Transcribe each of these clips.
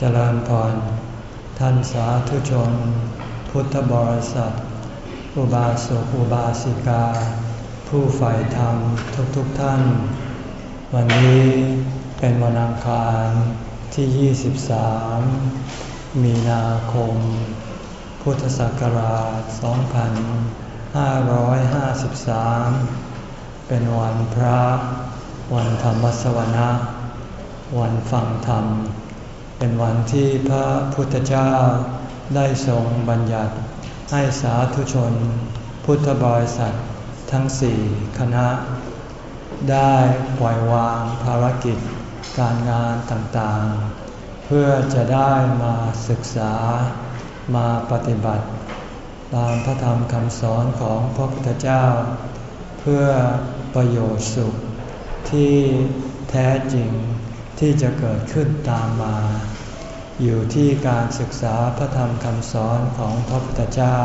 เจริญพร ท่านสาธุชน พุทธบริษัท อุบาสกอุบาสิกา ผู้ใฝ่ธรรมทุกๆทท่าน วันนี้เป็นวันอังคารที่ 23 มีนาคม พุทธศักราช 2553 เป็นวันพระ วันธรรมสวนะ วันฟังธรรม เป็นวันที่พระพุทธเจ้าได้ทรงบัญญัติ ให้สาธุชน พุทธบริษัททั้งสี่คณะ ได้ปล่อยวางภารกิจการงานต่างๆ เพื่อจะได้มาศึกษามาปฏิบัติ ตามพระธรรมคำสอนของพระพุทธเจ้า เพื่อประโยชน์สุขที่แท้จริง ที่จะเกิดขึ้นตามมา อยู่ที่การศึกษาพระธรรมคำสอนของพระพุทธเจ้า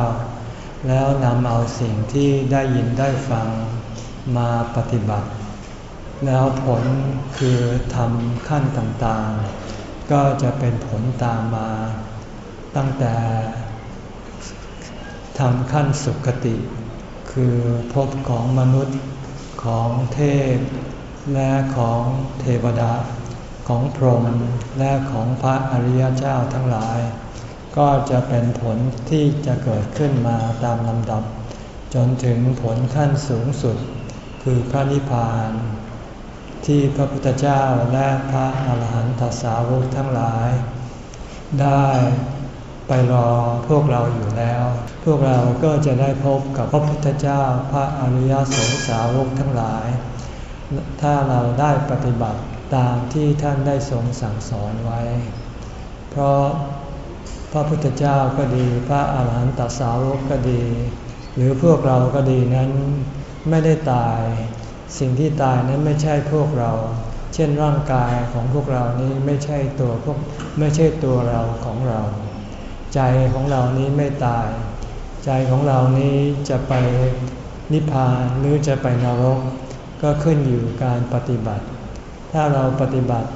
แล้วนำเอาสิ่งที่ได้ยินได้ฟังมาปฏิบัติ แล้วผลคือทำขั้นต่างๆ ก็จะเป็นผลตามมา ตั้งแต่ทำขั้นสุขติ คือพบของมนุษย์ของเทพและของเทวดา ของพรหมและของพระอริยเจ้าทั้งหลาย ก็จะเป็นผลที่จะเกิดขึ้นมาตามลำดับ จนถึงผลขั้นสูงสุด คือพระนิพพาน ที่พระพุทธเจ้าและพระอาหารหันตสาวกทั้งหลาย ได้ไปรอพวกเราอยู่แล้ว พวกเราก็จะได้พบกับพระพุทธเจ้าพระอริยสงสาวกทั้งหลาย ถ้าเราได้ปฏิบัติ ตามที่ท่านได้ทรงสั่งสอนไว้ เพราะพระพุทธเจ้าก็ดี พระอาหารหันตสาวกก็ดี หรือพวกเราก็ดีนั้นไม่ได้ตาย สิ่งที่ตายนั้นไม่ใช่พวกเรา เช่นร่างกายของพวกเรานี้ไม่ใช่ตัวพวกไม่ใช่ตัวเราของเรา ใจของเรานี้ไม่ตาย ใจของเรานี้จะไปนิพพานหรือจะไปนรก ก็ขึ้นอยู่การปฏิบัติ ถ้าเราปฏิบัติ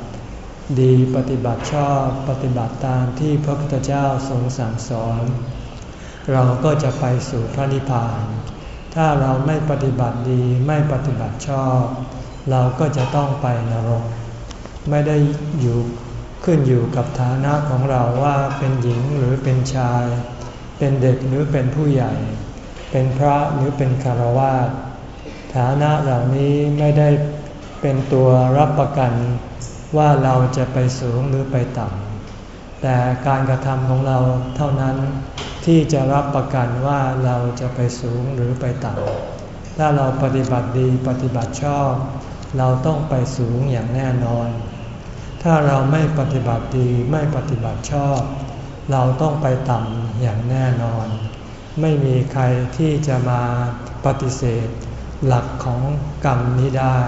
ดีปฏิบัติชอบปฏิบัติตามที่พระพุทธเจ้าทรงสั่งสอน เราก็จะไปสู่พระนิพพาน ถ้าเราไม่ปฏิบัติดีไม่ปฏิบัติชอบ เราก็จะต้องไปนรก ไม่ได้อยู่ขึ้นอยู่กับฐานะของเราว่าเป็นหญิงหรือเป็นชาย เป็นเด็กหรือเป็นผู้ใหญ่ เป็นพระหรือเป็นคารวาสฐานะเหล่านี้ไม่ได้ เป็นตัวรับประกันว่าเราจะไปสูงหรือไปต่ำแต่การกระทำของเราเท่านั้นที่จะรับประกันว่าเราจะไปสูงหรือไปต่ำถ้าเราปฏิบัติดีปฏิบัติชอบ เราต้องไปสูงอย่างแน่นอน ถ้าเราไม่ปฏิบัติดีไม่ปฏิบัติชอบ เราต้องไปต่ำอย่างแน่นอน ไม่มีใครที่จะมาปฏิเสธ หลักของกรรมนี้ได้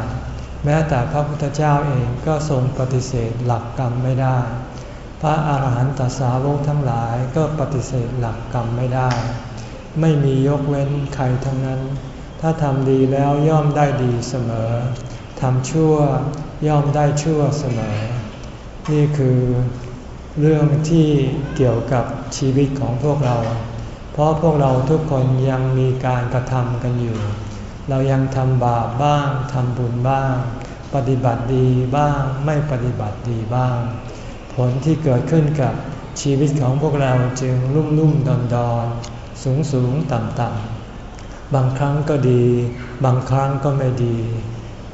แม้แต่พระพุทธเจ้าเองก็ทรงปฏิเสธหลักกรรมไม่ได้ พระอาหารหันตสาวกทั้งหลายก็ปฏิเสธหลักกรรมไม่ได้ ไม่มียกเว้นใครทั้งนั้น ถ้าทำดีแล้วย่อมได้ดีเสมอทำชั่วย่อมได้ชั่วเสมอ นี่คือเรื่องที่เกี่ยวกับชีวิตของพวกเรา เพราะพวกเราทุกคนยังมีการกระทำกันอยู่ เรายังทำบาปบ้างทำบุญบ้าง ปฏิบัติดีบ้างไม่ปฏิบัติดีบ้าง ผลที่เกิดขึ้นกับชีวิตของพวกเราจึงรุ่มรุ่มดอนดอนสูงสูงต่ำต่ำบางครั้งก็ดี บางครั้งก็ไม่ดี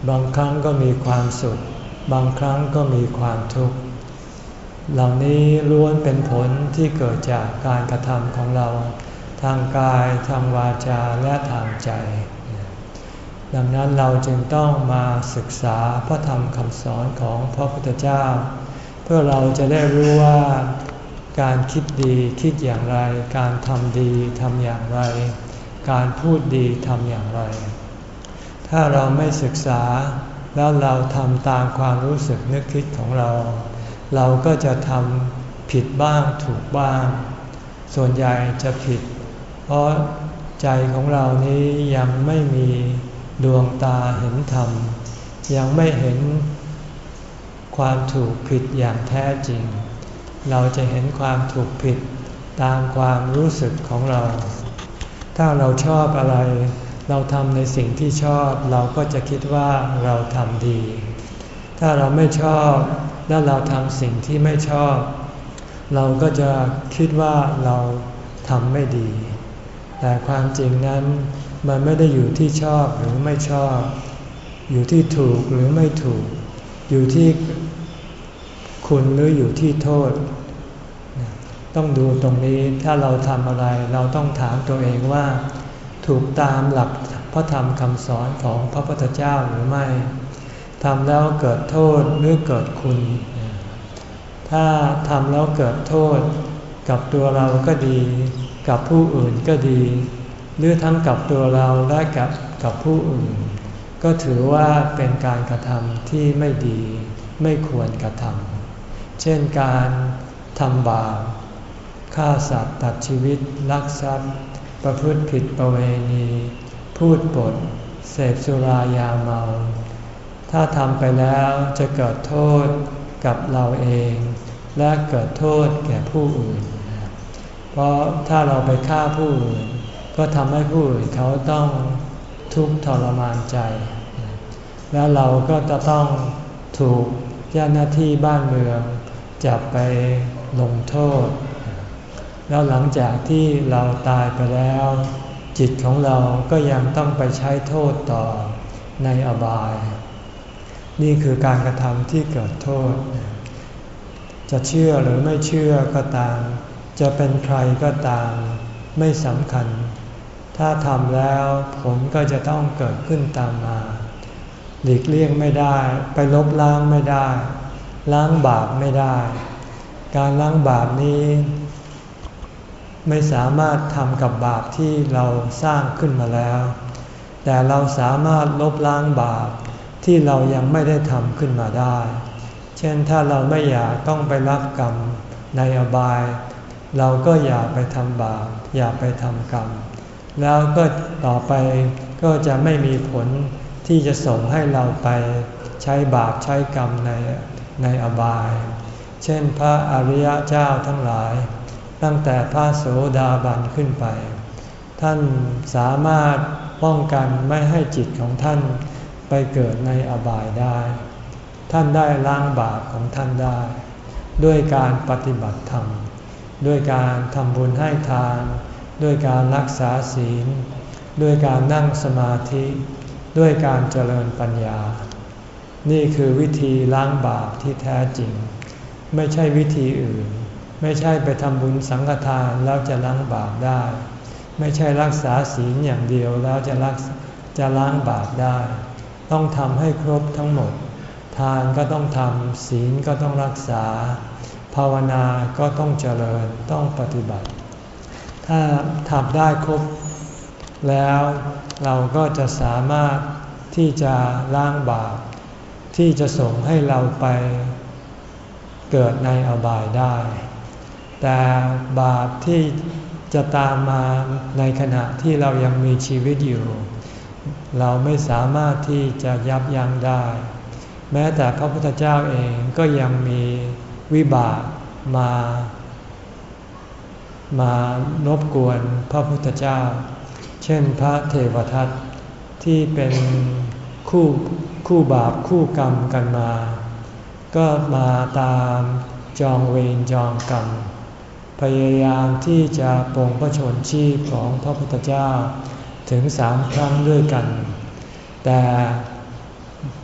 บางครั้งก็มีความสุข บางครั้งก็มีความทุกข์เหล่านี้ล้วนเป็นผลที่เกิดจากการกระทำของเรา ทางกาย ทางวาจา และทางใจ ดังนั้นเราจึงต้องมาศึกษาพระธรรมคำสอนของพระพุทธเจ้า เพื่อเราจะได้รู้ว่าการคิดดีคิดอย่างไร การทำดีทำอย่างไร การพูดดีทำอย่างไร ถ้าเราไม่ศึกษาแล้วเราทำตามความรู้สึกนึกคิดของเรา เราก็จะทำผิดบ้างถูกบ้าง ส่วนใหญ่จะผิด เพราะใจของเรานี้ยังไม่มี ดวงตาเห็นธรรม ยังไม่เห็นความถูกผิดอย่างแท้จริง เราจะเห็นความถูกผิดตามความรู้สึกของเรา ถ้าเราชอบอะไร เราทำในสิ่งที่ชอบเราก็จะคิดว่าเราทำดี ถ้าเราไม่ชอบแล้วเราทำสิ่งที่ไม่ชอบ เราก็จะคิดว่าเราทำไม่ดี แต่ความจริงนั้น มันไม่ได้อยู่ที่ชอบหรือไม่ชอบ อยู่ที่ถูกหรือไม่ถูก อยู่ที่คุณหรืออยู่ที่โทษ ต้องดูตรงนี้ถ้าเราทำอะไร เราต้องถามตัวเองว่า ถูกตามหลักพระธรรมคำสอนของพระพุทธเจ้าหรือไม่ทำแล้วเกิดโทษหรือเกิดคุณ ถ้าทำแล้วเกิดโทษ กับตัวเราก็ดี กับผู้อื่นก็ดี หรือทั้งกับตัวเราและกับกับผู้อื่น ก็ถือว่าเป็นการกระทำที่ไม่ดีไม่ควรกระทำเช่นการทำบาปฆ่าสัตว์ตัดชีวิตลักทรัพย์ ประพฤติผิดประเวณี พูดปด เสพสุรายาเมา ถ้าทำไปแล้วจะเกิดโทษกับเราเอง และเกิดโทษแก่ผู้อื่น เพราะถ้าเราไปฆ่าผู้อื่น ก็ทำให้ผู้อื่นเขาต้องทุกข์ทรมานใจ แล้วเราก็จะต้องถูกเจ้าหน้าที่บ้านเมืองจับไปลงโทษ แล้วหลังจากที่เราตายไปแล้ว จิตของเราก็ยังต้องไปใช้โทษต่อในอบาย นี่คือการกระทำที่เกิดโทษ จะเชื่อหรือไม่เชื่อก็ตาม จะเป็นใครก็ตาม ไม่สำคัญ ถ้าทำแล้วผลก็จะต้องเกิดขึ้นตามมา หลีกเลี่ยงไม่ได้ ไปลบล้างไม่ได้ ล้างบาปไม่ได้ การล้างบาปนี้ ไม่สามารถทำกับบาปที่เราสร้างขึ้นมาแล้ว แต่เราสามารถลบล้างบาปที่เรายังไม่ได้ทำขึ้นมาได้ เช่นถ้าเราไม่อยากต้องไปรับกรรมในอบาย เราก็อย่าไปทำบาปอย่าไปทำกรรม แล้วก็ต่อไปก็จะไม่มีผลที่จะส่งให้เราไปใช้บาปใช้กรรมในในอบาย เช่นพระอริยเจ้าทั้งหลาย ตั้งแต่พระโสดาบันขึ้นไป ท่านสามารถป้องกันไม่ให้จิตของท่านไปเกิดในอบายได้ ท่านได้ล้างบาปของท่านได้ ด้วยการปฏิบัติธรรม ด้วยการทำบุญให้ทาน ด้วยการรักษาศีล ด้วยการนั่งสมาธิ ด้วยการเจริญปัญญา นี่คือวิธีล้างบาปที่แท้จริง ไม่ใช่วิธีอื่น ไม่ใช่ไปทำบุญสังฆทานแล้วจะล้างบาปได้ ไม่ใช่รักษาศีลอย่างเดียวแล้วจะรักจะล้างบาปได้ ต้องทำให้ครบทั้งหมด ทานก็ต้องทำศีลก็ต้องรักษา ภาวนาก็ต้องเจริญต้องปฏิบัติ ถ้าทำได้ครบ แล้วเราก็จะสามารถที่จะล้างบาปที่จะส่งให้เราไปเกิดในอบายได้ แต่บาปที่จะตามมาในขณะที่เรายังมีชีวิตอยู่ เราไม่สามารถที่จะยับยั้งได้ แม้แต่พระพุทธเจ้าเองก็ยังมีวิบากมา มานบกวนพระพุทธเจ้า เช่นพระเทวทัตที่เป็นคู่คู่บาปคู่กรรมกันมา ก็มาตามจองเวรจองกรรม พยายามที่จะปงพระชนชีพของพระพุทธเจ้าถึงสามครั้งด้วยกัน แต่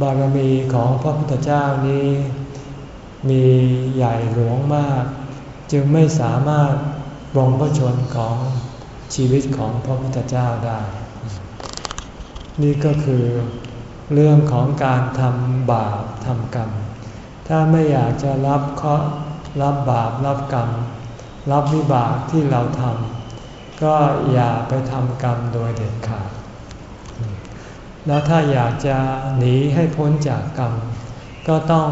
บารมีของพระพุทธเจ้านี้ มีใหญ่หลวงมาก จึงไม่สามารถ บรงพระชนของชีวิตของพระพุทธเจ้าได้ นี่ก็คือเรื่องของการทำบาปทำกรรม ถ้าไม่อยากจะรับเคราะห์รับบาปรับกรรม รับวิบากที่เราทำก็อย่าไปทำกรรมโดยเด็ดขาดแล้วถ้าอยากจะหนีให้พ้นจากกรรม ก็ต้อง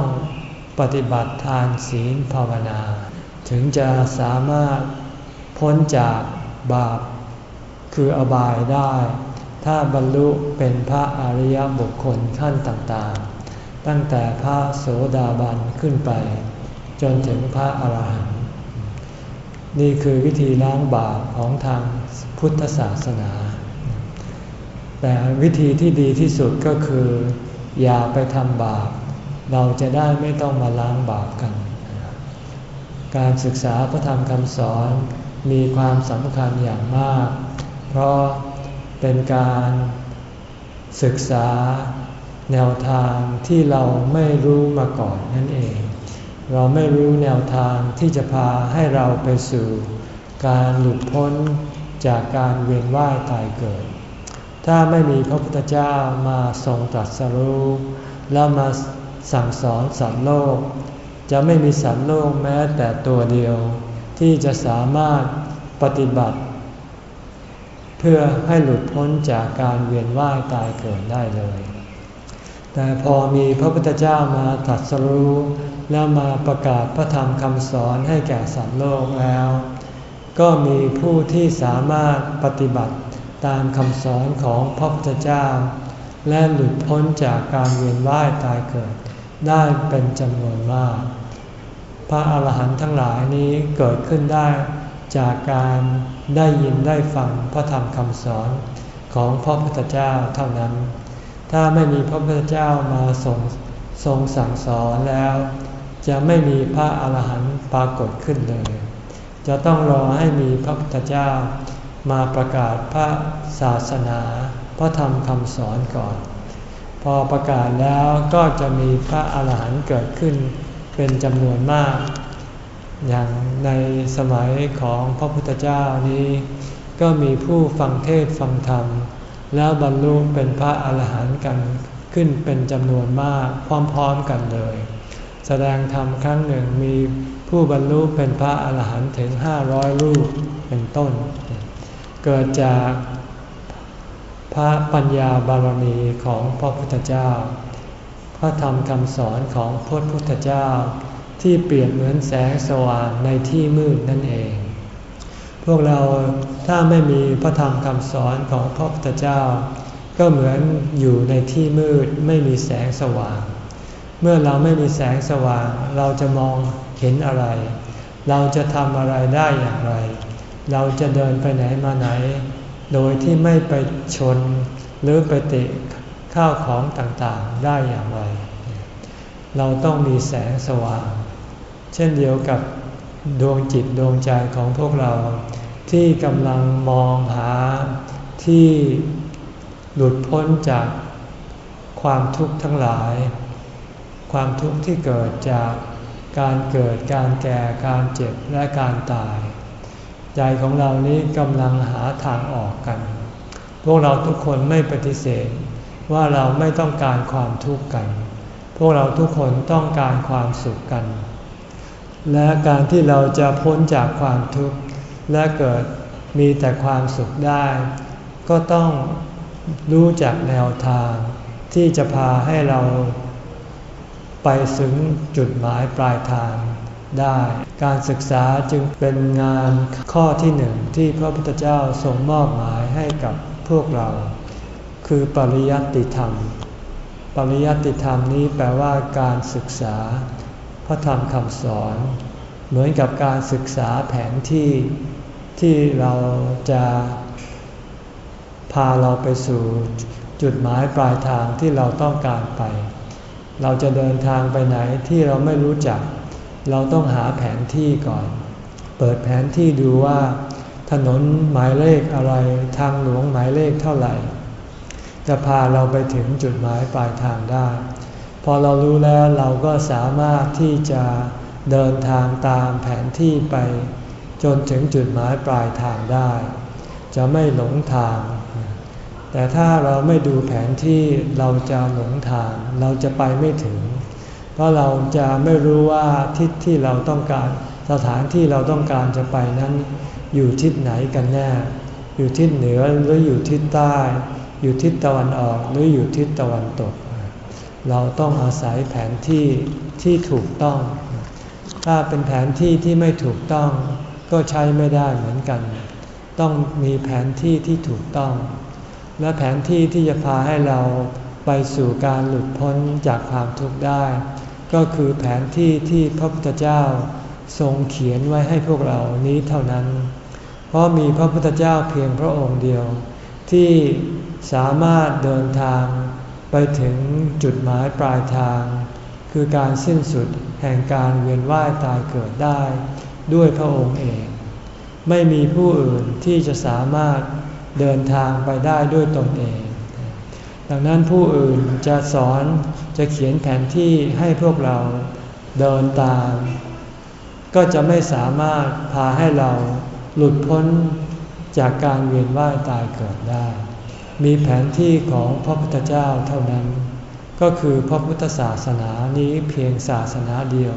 ปฏิบัติทานศีลภาวนา ถึงจะสามารถ พ้นจากบาป คืออบายได้ ถ้าบรรลุเป็นพระอริยบุคคลขั้นต่างๆ ตั้งแต่พระโสดาบันขึ้นไป จนถึงพระอรหันต์นี่คือวิธีล้างบาปของทางพุทธศาสนา แต่วิธีที่ดีที่สุดก็คือ อย่าไปทำบาป เราจะได้ไม่ต้องมาล้างบาปกัน การศึกษาพระธรรมคำสอน มีความสำคัญอย่างมาก เพราะเป็นการศึกษาแนวทางที่เราไม่รู้มาก่อนนั่นเอง เราไม่รู้แนวทางที่จะพาให้เราไปสู่ การหลุดพ้นจากการเวียนว่ายตายเกิด ถ้าไม่มีพระพุทธเจ้ามาทรงตรัสรู้แล้วมาสั่งสอนสัตว์โลก จะไม่มีสัตว์โลกแม้แต่ตัวเดียว ที่จะสามารถปฏิบัติ เพื่อให้หลุดพ้นจากการเวียนว่ายตายเกิดได้เลย แต่พอมีพระพุทธเจ้ามาตรัสรู้แล้วมาประกาศพระธรรมคำสอนให้แก่สัตว์โลกแล้ว ก็มีผู้ที่สามารถปฏิบัติตามคำสอนของพระพุทธเจ้า และหลุดพ้นจากการเวียนว่ายตายเกิดได้เป็นจำนวนมาก พระอาหารหันต์ทั้งหลายนี้เกิดขึ้นได้จากการได้ยินได้ฟังพระธรรมคำสอนของพระพุทธเจ้าเท่านั้น ถ้าไม่มีพระพุทธเจ้ามาทรงทรงสั่งสอนแล้ว จะไม่มีพระอาหารหันต์ปรากฏขึ้นเลย จะต้องรอให้มีพระพุทธเจ้ามาประกาศพระศาสนา พระธรรมคำสอนก่อน พอประกาศแล้วก็จะมีพระอาหารหันต์เกิดขึ้น เป็นจำนวนมาก อย่างในสมัยของพระพุทธเจ้านี้ ก็มีผู้ฟังเทศฟังธรรม แล้วบรรลุเป็นพระอาหารหันต์กันขึ้นเป็นจำนวนมากพร้อมๆกันเลย แสดงธรรมครั้งหนึ่งมีผู้บรรลุเป็นพระอาหารหันต์ถึงห้าร้อยรูปเป็นต้น เกิดจากพระปัญญาบารมีของพระพุทธเจ้า พระธรรมคำสอนของพระพุทธเจ้า ที่เปรียบเหมือนแสงสว่างในที่มืดนั่นเอง พวกเราถ้าไม่มีพระธรรมคำสอนของพระพุทธเจ้า ก็เหมือนอยู่ในที่มืดไม่มีแสงสว่าง เมื่อเราไม่มีแสงสว่าง เราจะมองเห็นอะไร เราจะทำอะไรได้อย่างไร เราจะเดินไปไหนมาไหน โดยที่ไม่ไปชนหรือไปเติ ข้าวของต่างๆได้อย่างไร เราต้องมีแสงสว่าง เช่นเดียวกับดวงจิตดวงใจของพวกเรา ที่กำลังมองหาที่หลุดพ้นจากความทุกข์ทั้งหลาย ความทุกข์ที่เกิดจากการเกิดการแก่การเจ็บและการตาย ใจของเรานี้กำลังหาทางออกกัน พวกเราทุกคนไม่ปฏิเสธ ว่าเราไม่ต้องการความทุกข์กัน พวกเราทุกคนต้องการความสุขกัน และการที่เราจะพ้นจากความทุกข์และเกิดมีแต่ความสุขได้ ก็ต้องรู้จักแนวทาง ที่จะพาให้เราไปถึงจุดหมายปลายทางได้ การศึกษาจึงเป็นงานข้อที่หนึ่งที่พระพุทธเจ้าทรงมอบหมายให้กับพวกเรา คือปริยัติธรรม ปริยัติธรรมนี้แปลว่าการศึกษา พระธรรมคำสอน เหมือนกับการศึกษาแผนที่ที่เราจะพาเราไปสู่จุดหมายปลายทางที่เราต้องการไป เราจะเดินทางไปไหนที่เราไม่รู้จัก เราต้องหาแผนที่ก่อน เปิดแผนที่ดูว่า ถนนหมายเลขอะไร ทางหลวงหมายเลขเท่าไหร่ จะพาเราไปถึงจุดหมายปลายทางได้ พอเรารู้แล้วเราก็สามารถที่จะเดินทางตามแผนที่ไป จนถึงจุดหมายปลายทางได้ จะไม่หลงทาง แต่ถ้าเราไม่ดูแผนที่เราจะหลงทาง เราจะไปไม่ถึง เพราะเราจะไม่รู้ว่าทิศที่เราต้องการสถานที่เราต้องการจะไปนั้น อยู่ทิศไหนกันแน่ อยู่ทิศเหนือหรืออยู่ทิศใต้ อยู่ทิศตะวันออกหรืออยู่ทิศตะวันตก เราต้องอาศัยแผนที่ที่ถูกต้อง ถ้าเป็นแผนที่ที่ไม่ถูกต้องก็ใช้ไม่ได้เหมือนกัน ต้องมีแผนที่ที่ถูกต้อง และแผนที่ที่จะพาให้เราไปสู่การหลุดพ้นจากความทุกข์ได้ ก็คือแผนที่ที่พระพุทธเจ้าทรงเขียนไว้ให้พวกเรานี้เท่านั้น เพราะมีพระพุทธเจ้าเพียงพระองค์เดียว ที่ สามารถเดินทางไปถึงจุดหมายปลายทาง คือการสิ้นสุดแห่งการเวียนว่ายตายเกิดได้ด้วยพระองค์เอง ไม่มีผู้อื่นที่จะสามารถเดินทางไปได้ด้วยตนเอง ดังนั้นผู้อื่นจะสอนจะเขียนแผนที่ให้พวกเราเดินตาม ก็จะไม่สามารถพาให้เราหลุดพ้นจากการเวียนว่ายตายเกิดได้ มีแผนที่ของพระพุทธเจ้าเท่านั้น ก็คือพระพุทธศาสนานี้เพียงศาสนาเดียว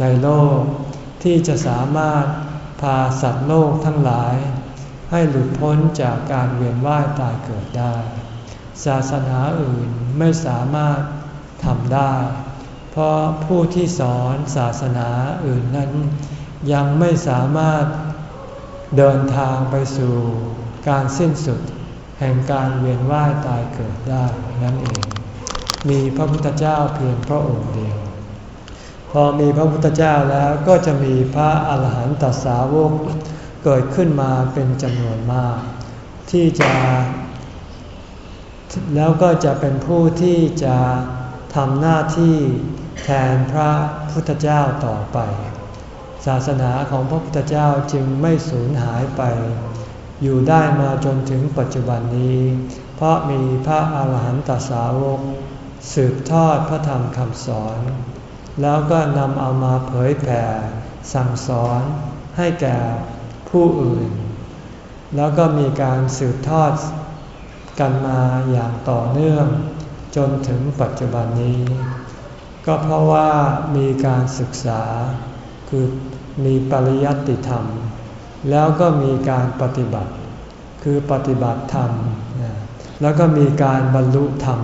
ในโลกที่จะสามารถพาสัตว์โลกทั้งหลาย ให้หลุดพ้นจากการเวียนว่ายตายเกิดได้ ศาสนาอื่นไม่สามารถทำได้ เพราะผู้ที่สอนศาสนาอื่นนั้น ยังไม่สามารถเดินทางไปสู่การสิ้นสุด แห่งการเวียนว่ายตายเกิดได้นั่นเอง มีพระพุทธเจ้าเพียงพระองค์เดียว พอมีพระพุทธเจ้าแล้วก็จะมีพระอาหารหันตสาวกเกิดขึ้นมาเป็นจำนวนมาก ที่จะ แล้วก็จะเป็นผู้ที่จะทำหน้าที่แทนพระพุทธเจ้าต่อไป ศาสนาของพระพุทธเจ้าจึงไม่สูญหายไป อยู่ได้มาจนถึงปัจจุบันนี้ เพราะมีพระอาหารหันตสาวก สืบทอดพระธรรมคำสอน แล้วก็นำเอามาเผยแผ่ สั่งสอนให้แก่ผู้อื่น แล้วก็มีการสืบทอดกันมาอย่างต่อเนื่องจนถึงปัจจุบันนี้ ก็เพราะว่ามีการศึกษาคือมีปริยัติธรรม แล้วก็มีการปฏิบัติ คือปฏิบัติธรรม แล้วก็มีการบรรลุธรรม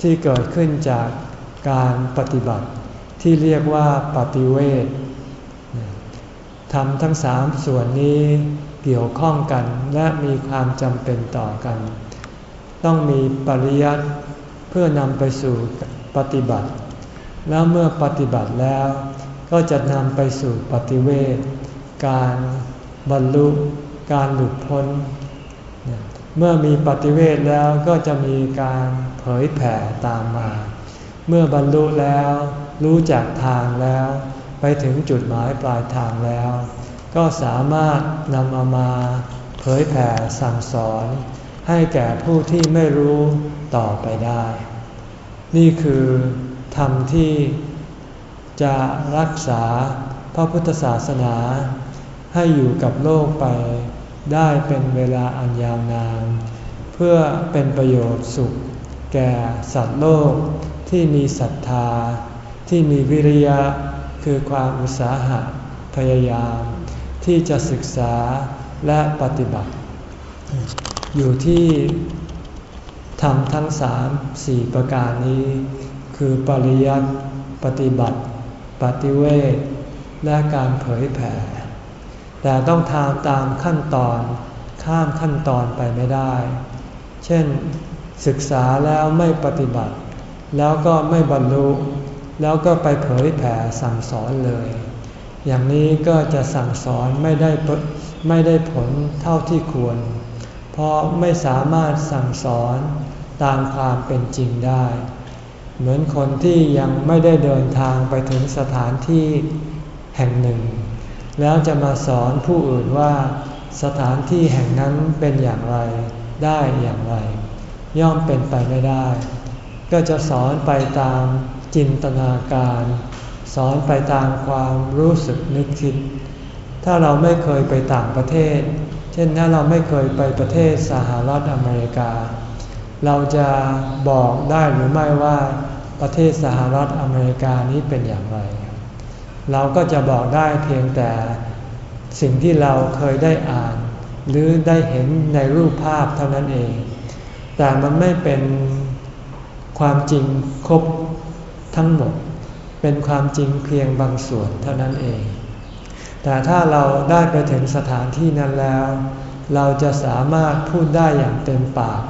ที่เกิดขึ้นจากการปฏิบัติ ที่เรียกว่าปฏิเวททำทั้งสามส่วนนี้เกี่ยวข้องกันและมีความจำเป็นต่อกัน ต้องมีปริยัติเพื่อนำไปสู่ปฏิบัติ แล้วเมื่อปฏิบัติแล้วก็จะนำไปสู่ปฏิเวทการ บรรลุการหลุดพ้น เมื่อมีปฏิเวทแล้วก็จะมีการเผยแผ่ตามมา เมื่อบรรลุแล้วรู้จักทางแล้ว ไปถึงจุดหมายปลายทางแล้ว ก็สามารถนำเอามาเผยแผ่สั่งสอน ให้แก่ผู้ที่ไม่รู้ต่อไปได้ นี่คือธรรมที่จะรักษาพระพุทธศาสนา ให้อยู่กับโลกไปได้เป็นเวลาอันยาวนาน เพื่อเป็นประโยชน์สุข แก่สัตว์โลกที่มีศรัทธา ที่มีวิริยะคือความอุตสาหะพยายาม ที่จะศึกษาและปฏิบัติ อยู่ที่ทำทั้งสามสี่ประการนี้ คือปริยัติปฏิบัติ ปฏิเวทและการเผยแผ่ แต่ต้องทำตามขั้นตอน ข้ามขั้นตอนไปไม่ได้ เช่น ศึกษาแล้วไม่ปฏิบัติ แล้วก็ไม่บรรลุ แล้วก็ไปเผยแผ่สั่งสอนเลย อย่างนี้ก็จะสั่งสอนไม่ได้ไม่ได้ผลเท่าที่ควร เพราะไม่สามารถสั่งสอนตามความเป็นจริงได้ เหมือนคนที่ยังไม่ได้เดินทางไปถึงสถานที่แห่งหนึ่ง แล้วจะมาสอนผู้อื่นว่าสถานที่แห่งนั้นเป็นอย่างไรได้อย่างไร ย่อมเป็นไปไม่ได้ ก็จะสอนไปตามจินตนาการ สอนไปตามความรู้สึกนึกคิด ถ้าเราไม่เคยไปต่างประเทศ เช่นถ้าเราไม่เคยไปประเทศสหรัฐอเมริกา เราจะบอกได้หรือไม่ว่าประเทศสหรัฐอเมริกานี้เป็นอย่างไร เราก็จะบอกได้เพียงแต่สิ่งที่เราเคยได้อ่าน หรือได้เห็นในรูปภาพเท่านั้นเอง แต่มันไม่เป็นความจริงครบทั้งหมด เป็นความจริงเพียงบางส่วนเท่านั้นเอง แต่ถ้าเราได้ไปถึงสถานที่นั้นแล้ว เราจะสามารถพูดได้อย่างเต็มปาก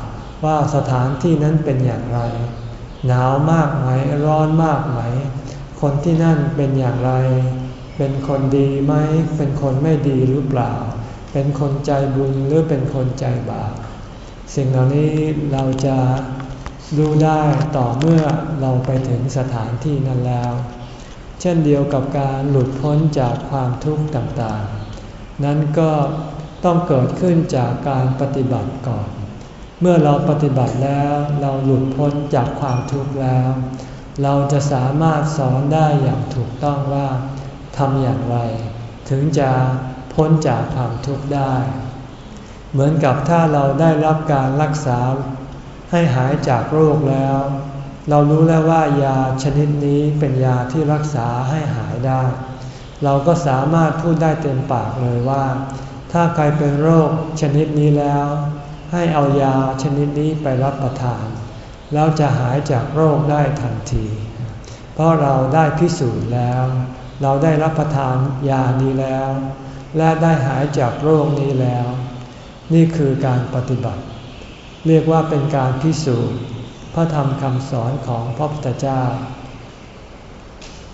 ว่าสถานที่นั้นเป็นอย่างไร หนาวมากไหมร้อนมากไหม คนที่นั่นเป็นอย่างไร เป็นคนดีไหม เป็นคนไม่ดีหรือเปล่า เป็นคนใจบุญหรือเป็นคนใจบาป สิ่งเหล่านี้เราจะรู้ได้ต่อเมื่อเราไปถึงสถานที่นั้นแล้ว เช่นเดียวกับการหลุดพ้นจากความทุกข์ต่างๆ นั้นก็ต้องเกิดขึ้นจากการปฏิบัติก่อน เมื่อเราปฏิบัติแล้วเราหลุดพ้นจากความทุกข์แล้ว เราจะสามารถสอนได้อย่างถูกต้องว่าทำอย่างไร ถึงจะพ้นจากความทุกข์ได้ เหมือนกับถ้าเราได้รับการรักษาให้หายจากโรคแล้ว เรารู้แล้วว่ายาชนิดนี้เป็นยาที่รักษาให้หายได้ เราก็สามารถพูดได้เต็มปากเลยว่า ถ้าใครเป็นโรคชนิดนี้แล้ว ให้เอายาชนิดนี้ไปรับประทาน แล้วจะหายจากโรคได้ทันที เพราะเราได้พิสูจน์แล้ว เราได้รับประทานยานี้แล้ว และได้หายจากโรคนี้แล้ว นี่คือการปฏิบัติ เรียกว่าเป็นการพิสูจน์พระธรรมคำสอนของพระพุทธเจ้า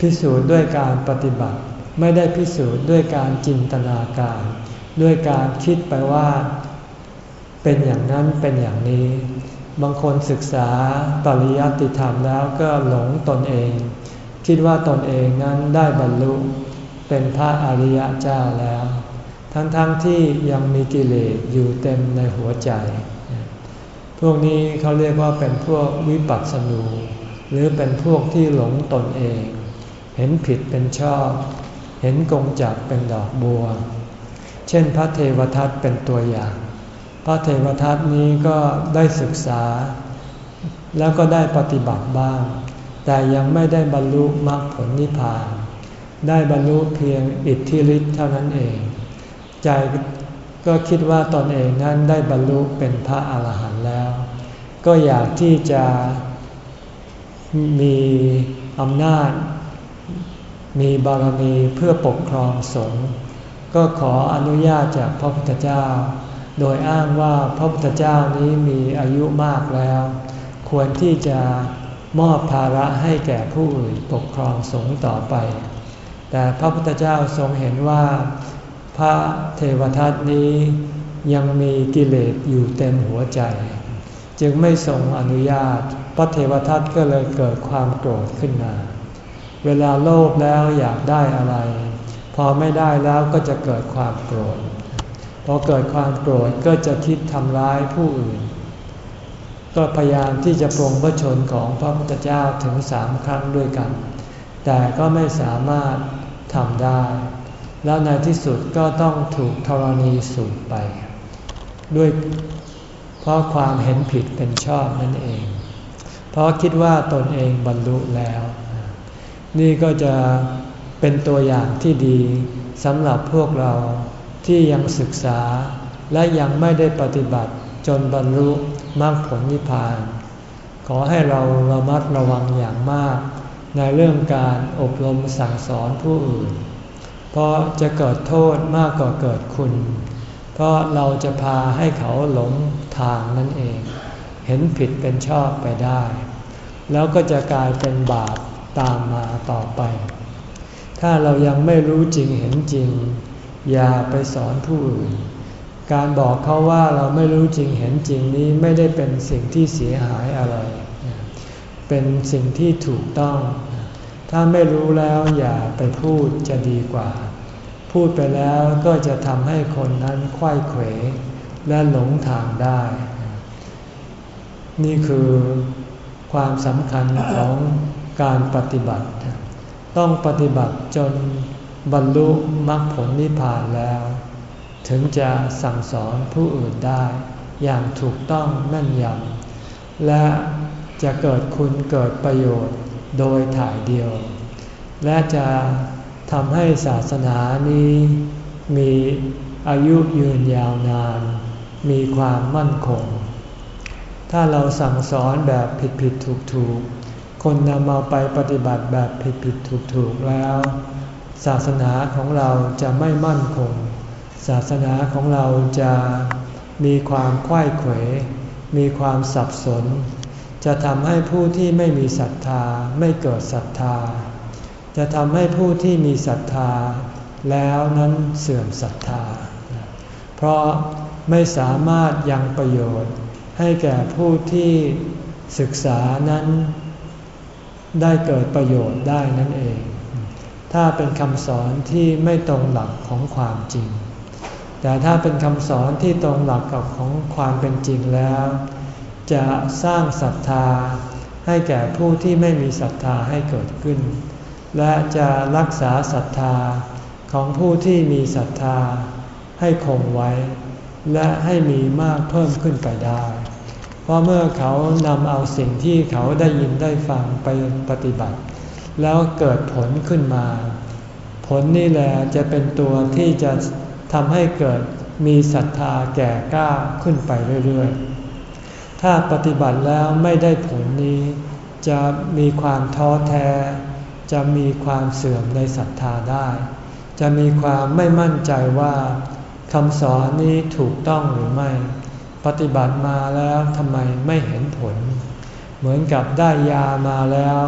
พิสูจน์ด้วยการปฏิบัติไม่ได้พิสูจน์ด้วยการจินตนาการ ด้วยการคิดไปว่า เป็นอย่างนั้นเป็นอย่างนี้ บางคนศึกษาปริยัติธรรมแล้วก็หลงตนเอง คิดว่าตนเองนั้นได้บรรลุเป็นพระอริยเจ้าแล้ว ทั้งๆทที่ยังมีกิเลสอยู่เต็มในหัวใจ พวกนี้เขาเรียกว่าเป็นพวกวิปัสสนูหรือเป็นพวกที่หลงตนเอง เห็นผิดเป็นชอบ เห็นกงจักเป็นดอกบัว เช่นพระเทวทัตเป็นตัวอย่าง พระเทวทัตนี้ก็ได้ศึกษา แล้วก็ได้ปฏิบัติบ้าง แต่ยังไม่ได้บรรลุมรรคผลนิพพาน ได้บรรลุเพียงอิทธิฤทธิ์เท่านั้นเอง ใจก็คิดว่าตนเองนั้นได้บรรลุเป็นพระอาหารหันต์แล้ว ก็อยากที่จะมีอำนาจ มีบารมีเพื่อปกครองสงฆ์ก็ขออนุญาตจากพระพุทธเจ้า โดยอ้างว่าพระพุทธเจ้านี้มีอายุมากแล้ว ควรที่จะมอบภาระให้แก่ผู้อื่นปกครองสงฆ์ต่อไป แต่พระพุทธเจ้าทรงเห็นว่า พระเทวทัตนี้ยังมีกิเลสอยู่เต็มหัวใจ จึงไม่ทรงอนุญาต พระเทวทัตก็เลยเกิดความโกรธขึ้นมา เวลาโลภแล้วอยากได้อะไร พอไม่ได้แล้วก็จะเกิดความโกรธ พอเกิดความโกรธก็จะคิดทำร้ายผู้อื่น ก็พยายามที่จะปรงพระชนของพระพุทธเจ้าถึงสามครั้งด้วยกัน แต่ก็ไม่สามารถทำได้ แล้วในที่สุดก็ต้องถูกธรณีสูบไป ด้วยเพราะความเห็นผิดเป็นชอบนั่นเอง เพราะคิดว่าตนเองบรรลุแล้ว นี่ก็จะเป็นตัวอย่างที่ดีสำหรับพวกเรา ที่ยังศึกษาและยังไม่ได้ปฏิบัติจนบรรลุมรรคผลนิพพาน ขอให้เราระมัดระวังอย่างมาก ในเรื่องการอบรมสั่งสอนผู้อื่น เพราะจะเกิดโทษมากกว่าเกิดคุณ เพราะเราจะพาให้เขาหลงทางนั่นเอง เห็นผิดเป็นชอบไปได้ แล้วก็จะกลายเป็นบาปตามมาต่อไป ถ้าเรายังไม่รู้จริงเห็นจริง อย่าไปสอนผู้อื่น การบอกเขาว่าเราไม่รู้จริงเห็นจริงนี้ไม่ได้เป็นสิ่งที่เสียหายอะไร เป็นสิ่งที่ถูกต้อง ถ้าไม่รู้แล้วอย่าไปพูดจะดีกว่า พูดไปแล้วก็จะทำให้คนนั้นควยเขวและหลงทางได้ นี่คือความสำคัญของการปฏิบัติ ต้องปฏิบัติจน บรรลุมรรคผลนิพพานแล้ว ถึงจะสั่งสอนผู้อื่นได้อย่างถูกต้องแม่นยำและจะเกิดคุณเกิดประโยชน์โดยถ่ายเดียว และจะทำให้ศาสนานี้มีอายุยืนยาวนาน มีความมั่นคง ถ้าเราสั่งสอนแบบผิดผิดถูกถูกคนนำมาไปปฏิบัติแบบผิดผิดถูกถูกแล้ว ศาสนาของเราจะไม่มั่นคง ศาสนาของเราจะมีความคว้ยเขว มีความสับสน จะทำให้ผู้ที่ไม่มีศรัทธาไม่เกิดศรัทธาจจะทำให้ผู้ที่มีศรัทธา แล้วนั้นเสื่อมศรัทธา เพราะไม่สามารถยังประโยชน์ให้แก่ผู้ที่ศึกษานั้นได้เกิดประโยชน์ได้นั่นเอง ถ้าเป็นคำสอนที่ไม่ตรงหลักของความจริง แต่ถ้าเป็นคำสอนที่ตรงหลักกับของความเป็นจริงแล้ว จะสร้างศรัทธาให้แก่ผู้ที่ไม่มีศรัทธาให้เกิดขึ้น และจะรักษาศรัทธาของผู้ที่มีศรัทธาให้คงไว้ และให้มีมากเพิ่มขึ้นไปได้ เพราะเมื่อเขานำเอาสิ่งที่เขาได้ยินได้ฟังไปปฏิบัติ แล้วเกิดผลขึ้นมา ผลนี่แหละจะเป็นตัวที่จะทำให้เกิดมีศรัทธาแก่กล้าขึ้นไปเรื่อยๆ ถ้าปฏิบัติแล้วไม่ได้ผลนี้ จะมีความท้อแท้ จะมีความเสื่อมในศรัทธาได้ จะมีความไม่มั่นใจว่าคำสอนนี้ถูกต้องหรือไม่ ปฏิบัติมาแล้วทำไมไม่เห็นผล เหมือนกับได้ยามาแล้ว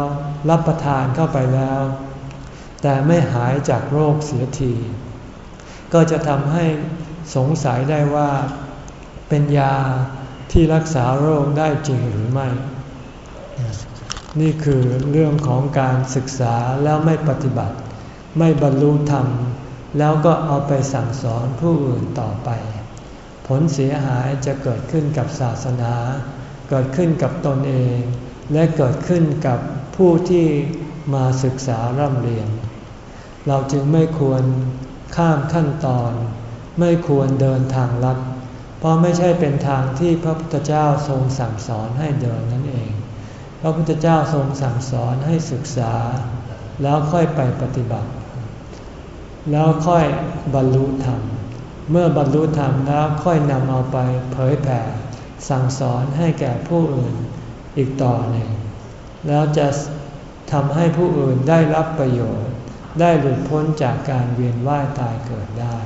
รับประทานเข้าไปแล้ว แต่ไม่หายจากโรคเสียที ก็จะทำให้สงสัยได้ว่า เป็นยาที่รักษาโรคได้จริงหรือไม่ นี่คือเรื่องของการศึกษาแล้วไม่ปฏิบัติ ไม่บรรลุธรรม แล้วก็เอาไปสั่งสอนผู้อื่นต่อไป ผลเสียหายจะเกิดขึ้นกับศาสนา เกิดขึ้นกับตนเอง และเกิดขึ้นกับ ผู้ที่มาศึกษาร่ำเรียน เราจึงไม่ควรข้ามขั้นตอน ไม่ควรเดินทางลัดเพราะไม่ใช่เป็นทางที่พระพุทธเจ้าทรงสั่งสอนให้เดินนั่นเอง พระพุทธเจ้าทรงสั่งสอนให้ศึกษา แล้วค่อยไปปฏิบัติ แล้วค่อยบรรลุธรรม เมื่อบรรลุธรรมแล้วค่อยนำเอาไปเผยแผ่ สั่งสอนให้แก่ผู้อื่นอีกต่อหนึ่ง แล้วจะทำให้ผู้อื่นได้รับประโยชน์ ได้หลุดพ้นจากการเวียนว่ายตายเกิดได้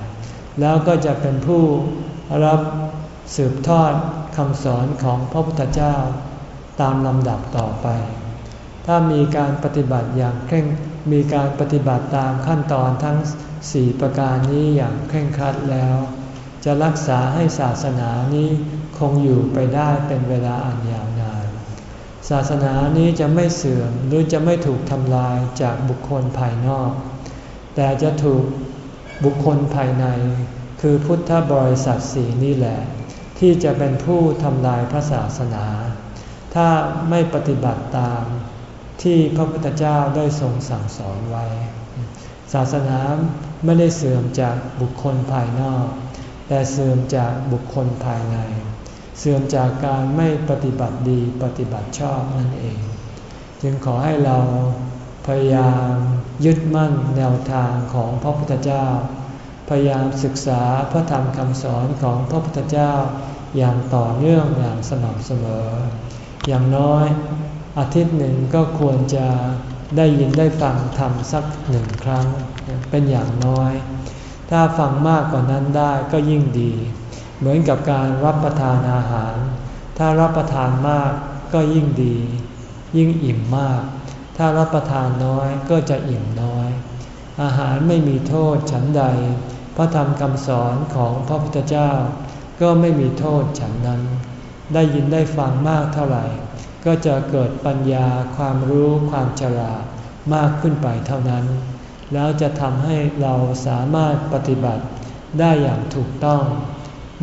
แล้วก็จะเป็นผู้รับสืบทอดคำสอนของพระพุทธเจ้าตามลำดับต่อไป ถ้ามีการปฏิบัติอย่างเคร่ง มีการปฏิบัติตามขั้นตอนทั้งสี่ประการนี้อย่างเคร่งครัดแล้ว จะรักษาให้ศาสนานี้คงอยู่ไปได้เป็นเวลาอันยาว ศาสนานี้จะไม่เสื่อมหรือจะไม่ถูกทำลายจากบุคคลภายนอก แต่จะถูกบุคคลภายใน คือพุทธบริษัทสีนี่แหละ ที่จะเป็นผู้ทำลายพระศาสนา ถ้าไม่ปฏิบัติตามที่พระพุทธเจ้าได้ทรงสั่งสอนไว้ ศาสนาไม่ได้เสื่อมจากบุคคลภายนอก แต่เสื่อมจากบุคคลภายใน เสื่อมจากการไม่ปฏิบัติดีปฏิบัติชอบนั่นเอง จึงขอให้เราพยายามยึดมั่นแนวทางของพระพุทธเจ้า พยายามศึกษาพระธรรมคำสอนของพระพุทธเจ้าอย่างต่อเนื่องอย่างสม่ำเสมอ อย่างน้อยอาทิตย์หนึ่งก็ควรจะได้ยินได้ฟังทำสักหนึ่งครั้งเป็นอย่างน้อย ถ้าฟังมากกว่านั้นได้ก็ยิ่งดี เหมือนกับการรับประทานอาหาร ถ้ารับประทานมากก็ยิ่งดี ยิ่งอิ่มมาก ถ้ารับประทานน้อยก็จะอิ่มน้อย อาหารไม่มีโทษฉันใด พระธรรมคำสอนของพระพุทธเจ้า ก็ไม่มีโทษฉันนั้น ได้ยินได้ฟังมากเท่าไหร่ ก็จะเกิดปัญญาความรู้ความฉลาดมากขึ้นไปเท่านั้น แล้วจะทำให้เราสามารถปฏิบัติได้อย่างถูกต้อง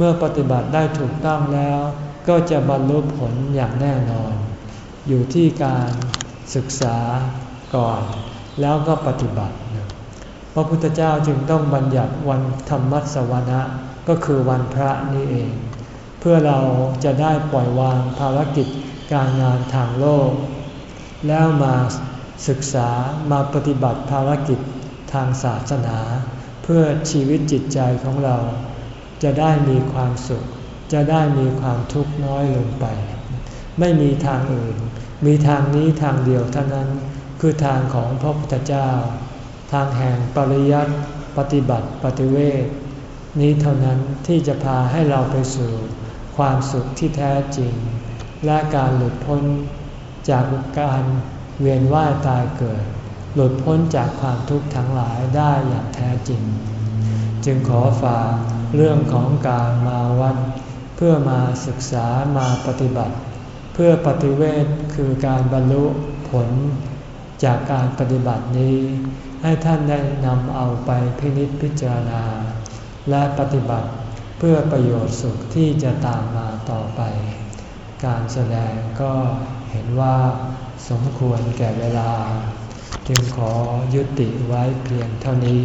เมื่อปฏิบัติได้ถูกต้องแล้ว ก็จะบรรลุผลอย่างแน่นอน อยู่ที่การศึกษาก่อน แล้วก็ปฏิบัติ พระพุทธเจ้าจึงต้องบัญญัติวันธรรมสวนะก็คือวันพระนี่เอง เพื่อเราจะได้ปล่อยวางภารกิจการงานทางโลก แล้วมาศึกษามาปฏิบัติภารกิจทางศาสนา เพื่อชีวิตจิตใจของเรา จะได้มีความสุข จะได้มีความทุกข์น้อยลงไป ไม่มีทางอื่น มีทางนี้ทางเดียวเท่านั้น คือทางของพระพุทธเจ้า ทางแห่งปริยัติปฏิบัติปฏิเวทนี้เท่านั้นที่จะพาให้เราไปสู่ความสุขที่แท้จริง และการหลุดพ้นจากการเวียนว่ายตายเกิด หลุดพ้นจากความทุกข์ทั้งหลายได้อย่างแท้จริง จึงขอฝาก เรื่องของการมาวัด เพื่อมาศึกษามาปฏิบัติ เพื่อปฏิเวทคือการบรรลุผลจากการปฏิบัตินี้ ให้ท่านได้นำเอาไปพินิจพิจารณา และปฏิบัติเพื่อประโยชน์สุขที่จะตามมาต่อไป การแสดงก็เห็นว่าสมควรแก่เวลา จึงขอยุติไว้เพียงเท่านี้